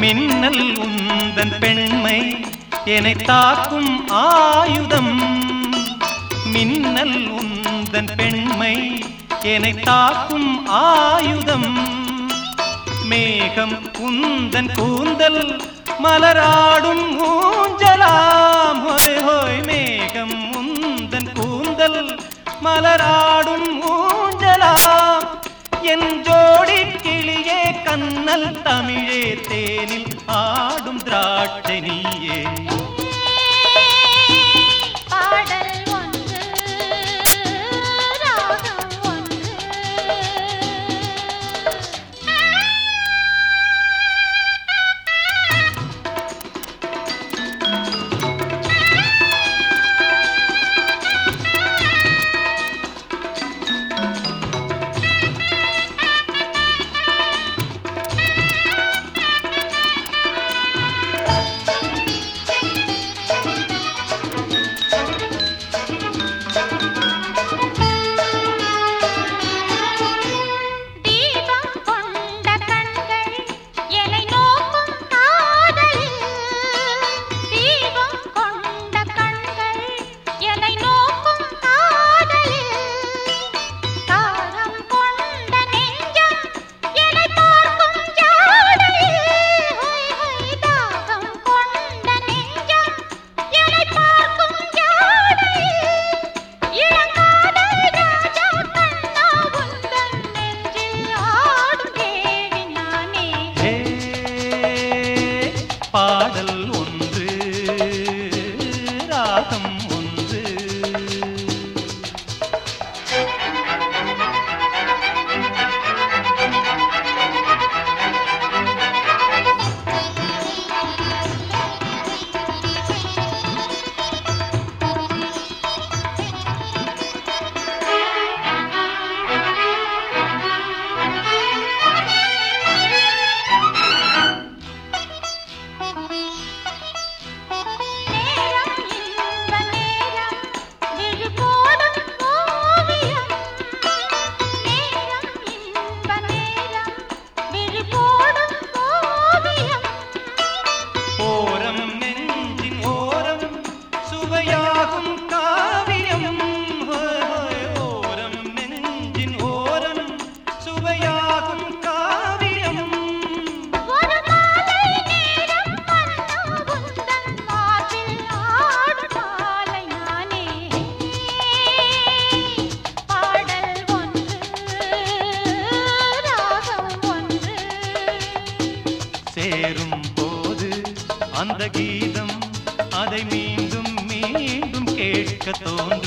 மின்னல் உந்தன் பெண்மை என்னை தாக்கும் ஆயுதம். மின்னல் உந்தன் பெண்மை என்னை தாக்கும் ஆயுதம். மேகம் உந்தன் கூந்தல் மலராடும் ஊஞ்சலாம். ஹோய் ஹோய் மேகம் உந்தன் கூந்தல் மலராடும் ஊஞ்சலாம். என் ஜோடி கிளியே கண்ணல் தமிழ் தேனில் ஆடும் திராட்சை நீயே. பாடல் ஒன்று. கீதம். அதை மீண்டும் மீண்டும் கேட்க தோணும்